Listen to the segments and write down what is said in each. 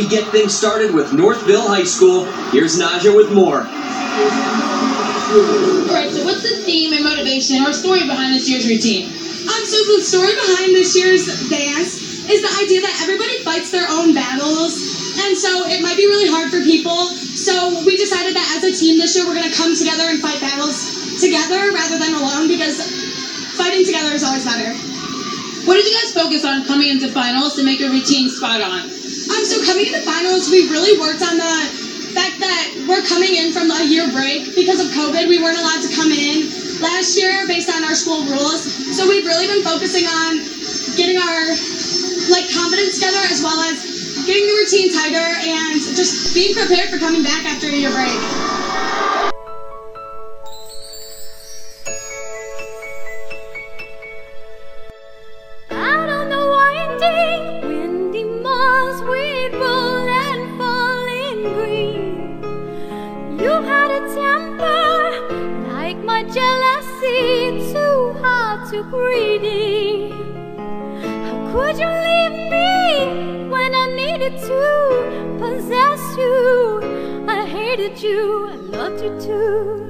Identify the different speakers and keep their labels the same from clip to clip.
Speaker 1: We get things started with Northville High School. Here's Naja with more.
Speaker 2: Alright, so what's the theme and motivation or story behind this year's routine?
Speaker 3: Um, so the story behind this year's dance is the idea that everybody fights their own battles, and so it might be really hard for people. So we decided that as a team this year, we're going to come together and fight battles together rather than alone because fighting together is always better.
Speaker 2: What did you guys focus on coming into finals to make your routine spot on?
Speaker 3: Um, so coming into finals, we really worked on the fact that we're coming in from a year break because of COVID. We weren't allowed to come in last year based on our school rules. So we've really been focusing on getting our like confidence together as well as getting the routine tighter and just being prepared for coming back after a year break.
Speaker 4: Too greedy. How could you leave me when I needed to possess you? I hated you, I loved you too.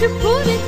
Speaker 4: to put it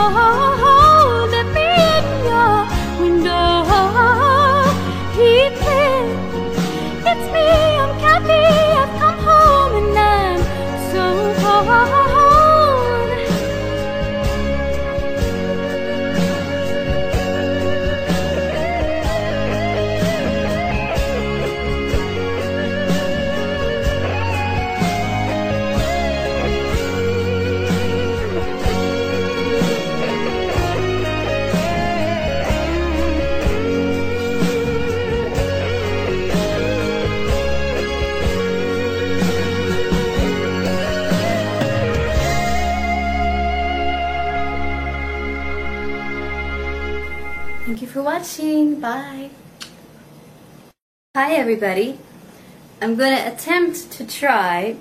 Speaker 4: so
Speaker 5: Thank you for watching. Bye. Hi everybody. I'm going to attempt to try